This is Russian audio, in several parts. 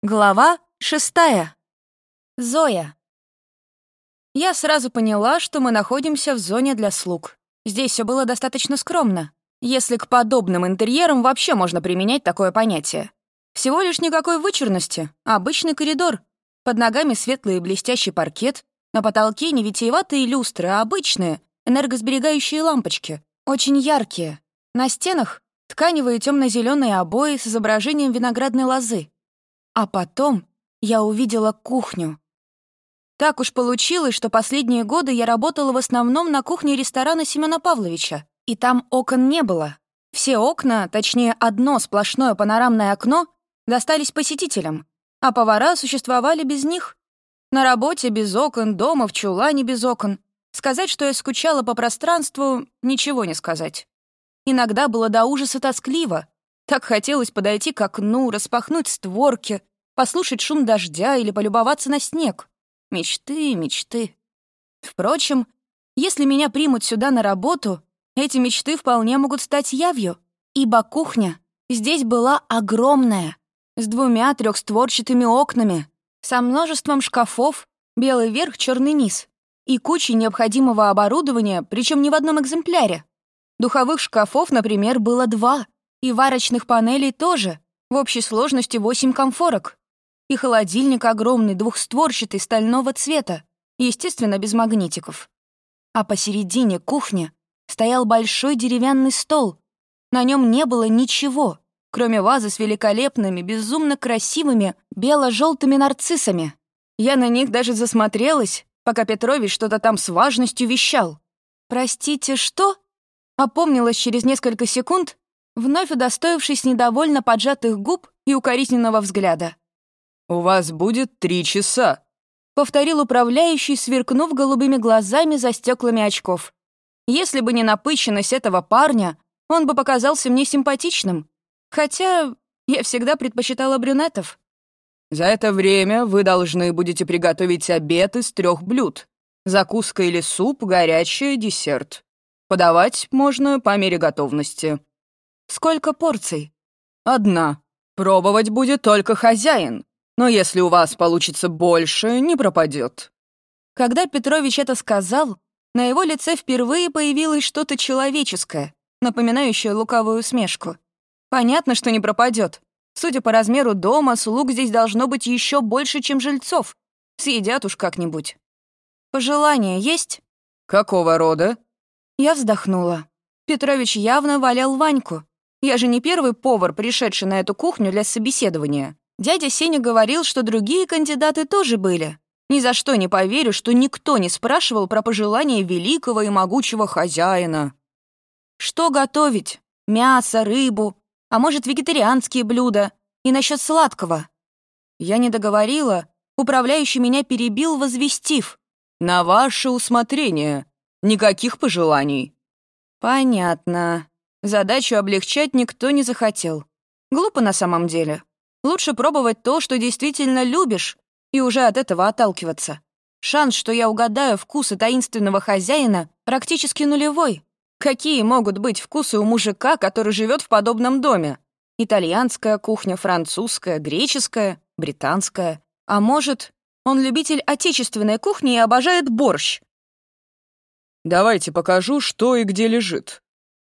Глава шестая. Зоя. Я сразу поняла, что мы находимся в зоне для слуг. Здесь все было достаточно скромно, если к подобным интерьерам вообще можно применять такое понятие. Всего лишь никакой вычурности, а обычный коридор. Под ногами светлый и блестящий паркет, на потолке не витиеватые люстры, а обычные, энергосберегающие лампочки, очень яркие. На стенах тканевые темно-зеленые обои с изображением виноградной лозы. А потом я увидела кухню. Так уж получилось, что последние годы я работала в основном на кухне ресторана Семена Павловича, и там окон не было. Все окна, точнее одно сплошное панорамное окно, достались посетителям, а повара существовали без них. На работе без окон, дома, в чулане без окон. Сказать, что я скучала по пространству, ничего не сказать. Иногда было до ужаса тоскливо. Так хотелось подойти к окну, распахнуть створки, послушать шум дождя или полюбоваться на снег. Мечты, мечты. Впрочем, если меня примут сюда на работу, эти мечты вполне могут стать явью, ибо кухня здесь была огромная, с двумя трехстворчатыми окнами, со множеством шкафов, белый верх, черный низ, и кучей необходимого оборудования, причем не в одном экземпляре. Духовых шкафов, например, было два, и варочных панелей тоже, в общей сложности восемь комфорок и холодильник огромный, двухстворчатый, стального цвета, естественно, без магнитиков. А посередине кухни стоял большой деревянный стол. На нем не было ничего, кроме вазы с великолепными, безумно красивыми бело-желтыми нарциссами. Я на них даже засмотрелась, пока Петрович что-то там с важностью вещал. «Простите, что?» Опомнилась через несколько секунд, вновь удостоившись недовольно поджатых губ и укоризненного взгляда. «У вас будет три часа», — повторил управляющий, сверкнув голубыми глазами за стеклами очков. Если бы не напыщенность этого парня, он бы показался мне симпатичным. Хотя я всегда предпочитала брюнетов. «За это время вы должны будете приготовить обед из трех блюд. Закуска или суп, горячее, десерт. Подавать можно по мере готовности». «Сколько порций?» «Одна. Пробовать будет только хозяин. Но если у вас получится больше, не пропадет. Когда Петрович это сказал, на его лице впервые появилось что-то человеческое, напоминающее лукавую усмешку. Понятно, что не пропадет. Судя по размеру дома, слуг здесь должно быть еще больше, чем жильцов. Съедят уж как-нибудь. Пожелания есть? Какого рода? Я вздохнула. Петрович явно валял Ваньку. Я же не первый повар, пришедший на эту кухню для собеседования. Дядя Сеня говорил, что другие кандидаты тоже были. Ни за что не поверю, что никто не спрашивал про пожелания великого и могучего хозяина. Что готовить? Мясо, рыбу, а может, вегетарианские блюда? И насчет сладкого? Я не договорила, управляющий меня перебил, возвестив. «На ваше усмотрение. Никаких пожеланий». «Понятно. Задачу облегчать никто не захотел. Глупо на самом деле. Лучше пробовать то, что действительно любишь, и уже от этого отталкиваться. Шанс, что я угадаю вкусы таинственного хозяина, практически нулевой. Какие могут быть вкусы у мужика, который живет в подобном доме? Итальянская кухня, французская, греческая, британская. А может, он любитель отечественной кухни и обожает борщ? «Давайте покажу, что и где лежит», —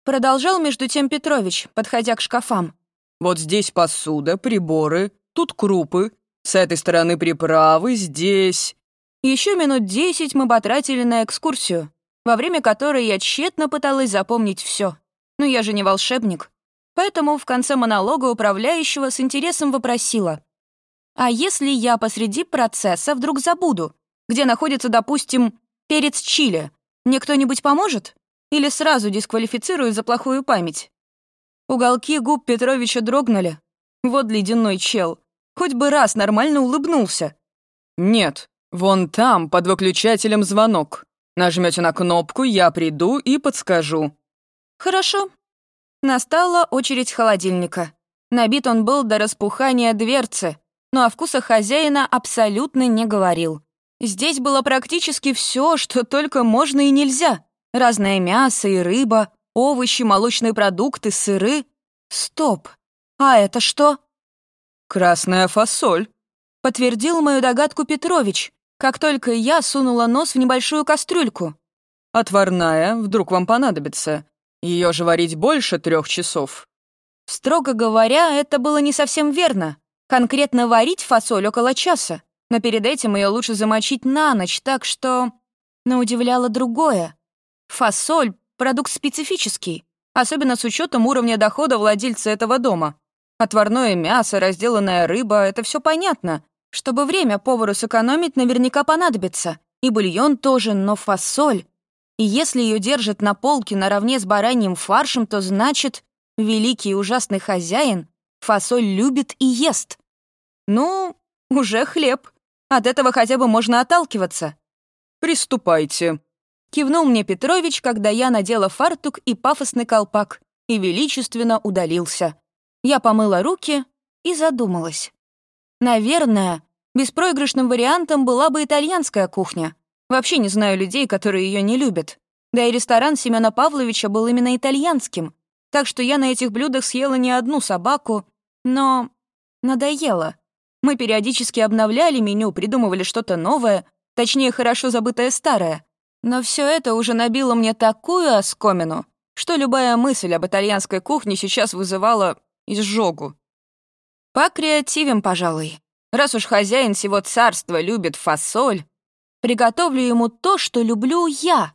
продолжал между тем Петрович, подходя к шкафам. Вот здесь посуда, приборы, тут крупы, с этой стороны приправы, здесь...» Еще минут десять мы потратили на экскурсию, во время которой я тщетно пыталась запомнить все. Но я же не волшебник. Поэтому в конце монолога управляющего с интересом вопросила. «А если я посреди процесса вдруг забуду, где находится, допустим, перец чили, мне кто-нибудь поможет? Или сразу дисквалифицирую за плохую память?» Уголки губ Петровича дрогнули. Вот ледяной чел. Хоть бы раз нормально улыбнулся. «Нет, вон там, под выключателем звонок. Нажмете на кнопку, я приду и подскажу». «Хорошо». Настала очередь холодильника. Набит он был до распухания дверцы, но о вкусах хозяина абсолютно не говорил. Здесь было практически все, что только можно и нельзя. Разное мясо и рыба, овощи, молочные продукты, сыры. Стоп, а это что? Красная фасоль. Подтвердил мою догадку Петрович, как только я сунула нос в небольшую кастрюльку. «Отварная, вдруг вам понадобится. Ее же варить больше трех часов». Строго говоря, это было не совсем верно. Конкретно варить фасоль около часа, но перед этим ее лучше замочить на ночь, так что... Но удивляло другое. Фасоль — продукт специфический, особенно с учетом уровня дохода владельца этого дома. Отварное мясо, разделанная рыба — это все понятно. Чтобы время повару сэкономить, наверняка понадобится. И бульон тоже, но фасоль... И если ее держат на полке наравне с бараньим фаршем, то значит, великий и ужасный хозяин фасоль любит и ест. Ну, уже хлеб. От этого хотя бы можно отталкиваться. «Приступайте», — кивнул мне Петрович, когда я надела фартук и пафосный колпак, и величественно удалился. Я помыла руки и задумалась. Наверное, беспроигрышным вариантом была бы итальянская кухня. Вообще не знаю людей, которые ее не любят. Да и ресторан Семена Павловича был именно итальянским, так что я на этих блюдах съела не одну собаку, но надоело. Мы периодически обновляли меню, придумывали что-то новое, точнее, хорошо забытое старое. Но все это уже набило мне такую оскомину, что любая мысль об итальянской кухне сейчас вызывала изжогу. Покреативим, пожалуй. Раз уж хозяин всего царства любит фасоль, приготовлю ему то, что люблю я.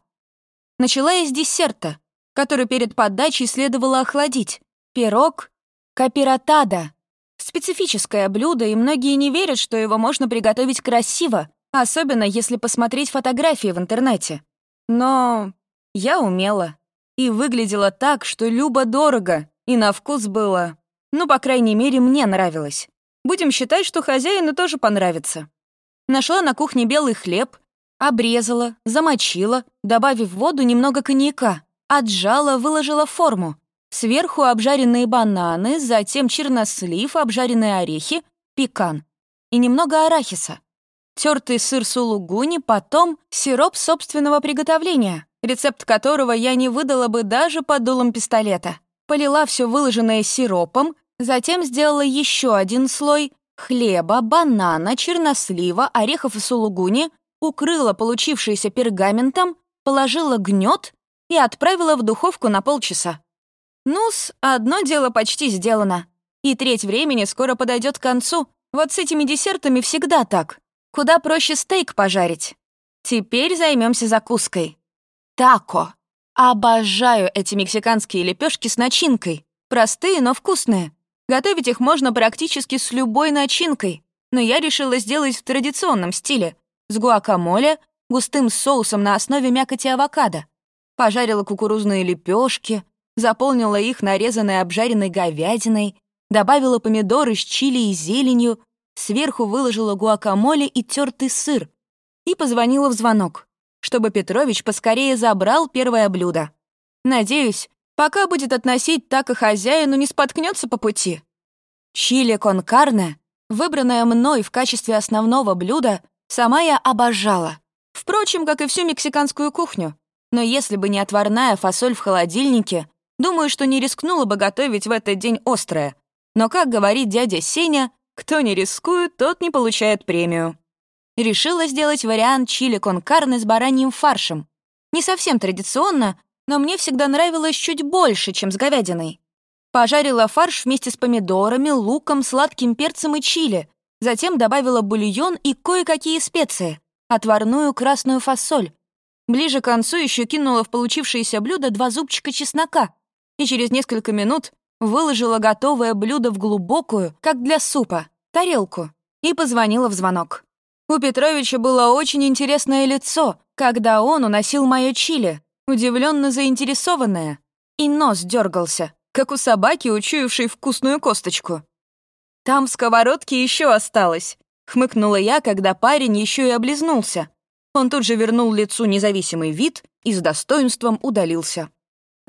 Начала я с десерта, который перед подачей следовало охладить. Пирог капиротада. Специфическое блюдо, и многие не верят, что его можно приготовить красиво, особенно если посмотреть фотографии в интернете. Но я умела. И выглядела так, что любо-дорого, и на вкус было... Ну, по крайней мере, мне нравилось. Будем считать, что хозяину тоже понравится. Нашла на кухне белый хлеб, обрезала, замочила, добавив в воду немного коньяка, отжала, выложила форму. Сверху обжаренные бананы, затем чернослив, обжаренные орехи, пекан и немного арахиса. Тертый сыр сулугуни, потом сироп собственного приготовления, рецепт которого я не выдала бы даже под дулом пистолета. Полила все выложенное сиропом, затем сделала еще один слой хлеба, банана, чернослива, орехов и сулугуни, укрыла получившееся пергаментом, положила гнет и отправила в духовку на полчаса. Ну-с, одно дело почти сделано. И треть времени скоро подойдет к концу. Вот с этими десертами всегда так. Куда проще стейк пожарить. Теперь займемся закуской. Тако. Обожаю эти мексиканские лепешки с начинкой. Простые, но вкусные. Готовить их можно практически с любой начинкой. Но я решила сделать в традиционном стиле. С гуакамоле, густым соусом на основе мякоти авокадо. Пожарила кукурузные лепешки, заполнила их нарезанной обжаренной говядиной, добавила помидоры с чили и зеленью, сверху выложила гуакамоле и тертый сыр и позвонила в звонок, чтобы Петрович поскорее забрал первое блюдо. Надеюсь, пока будет относить так и хозяину, не споткнется по пути. Чили кон карне, выбранное мной в качестве основного блюда, сама я обожала. Впрочем, как и всю мексиканскую кухню. Но если бы не отварная фасоль в холодильнике, Думаю, что не рискнула бы готовить в этот день острое. Но, как говорит дядя Сеня, кто не рискует, тот не получает премию. Решила сделать вариант чили кон карне с бараньим фаршем. Не совсем традиционно, но мне всегда нравилось чуть больше, чем с говядиной. Пожарила фарш вместе с помидорами, луком, сладким перцем и чили. Затем добавила бульон и кое-какие специи, отварную красную фасоль. Ближе к концу еще кинула в получившееся блюдо два зубчика чеснока, и через несколько минут выложила готовое блюдо в глубокую, как для супа, тарелку и позвонила в звонок. У Петровича было очень интересное лицо, когда он уносил моё чили, удивленно заинтересованное, и нос дергался, как у собаки, учуявшей вкусную косточку. «Там в сковородке еще осталось», — хмыкнула я, когда парень еще и облизнулся. Он тут же вернул лицу независимый вид и с достоинством удалился.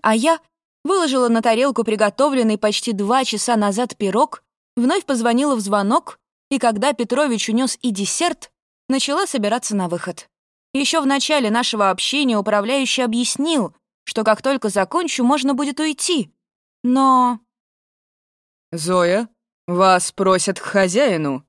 А я выложила на тарелку приготовленный почти два часа назад пирог, вновь позвонила в звонок, и когда Петрович унес и десерт, начала собираться на выход. Еще в начале нашего общения управляющий объяснил, что как только закончу, можно будет уйти. Но... «Зоя, вас просят к хозяину»,